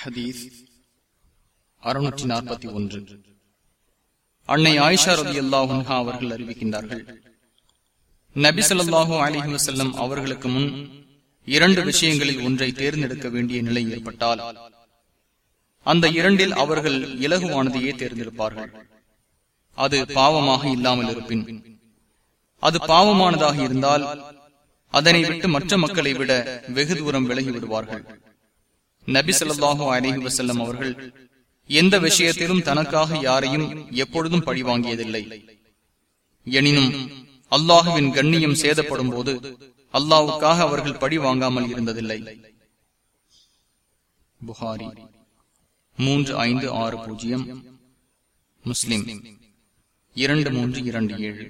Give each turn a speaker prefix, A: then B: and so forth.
A: ஹதீஸ் அறுநூற்றி நாற்பத்தி ஒன்று. அன்னை ஆயிஷா ரதி அல்லாஹா அவர்கள் அறிவிக்கின்றார்கள். நபி சொல்லாஹு அலிஹி வசல்லம் அவர்களுக்கு முன் இரண்டு விஷயங்களில் ஒன்றை தேர்ந்தெடுக்க வேண்டிய நிலை ஏற்பட்டால் அந்த இரண்டில் அவர்கள் இலகுவானதையே தேர்ந்தெடுப்பார்கள். அது பாவமாக இல்லாமல் இருப்பின் அது பாவமானதாக இருந்தால் அதனை விட்டு மற்ற மக்களை விட வெகு தூரம் விலகி விடுவார்கள். நபி சொல்லாஹு அலிஹி வசல்லம் அவர்கள் எந்த விஷயத்திலும் தனக்காக யாரையும் எப்பொழுதும் பழி வாங்கியதில்லை. எனினும் அல்லாஹுவின் கண்ணியம் சேதப்படும் போது அல்லாவுக்காக அவர்கள் பழி வாங்காமல் இருந்ததில்லை. புகாரி மூன்று ஐந்து ஆறு பூஜ்ஜியம் முஸ்லிம் இரண்டு மூன்று இரண்டு ஏழு.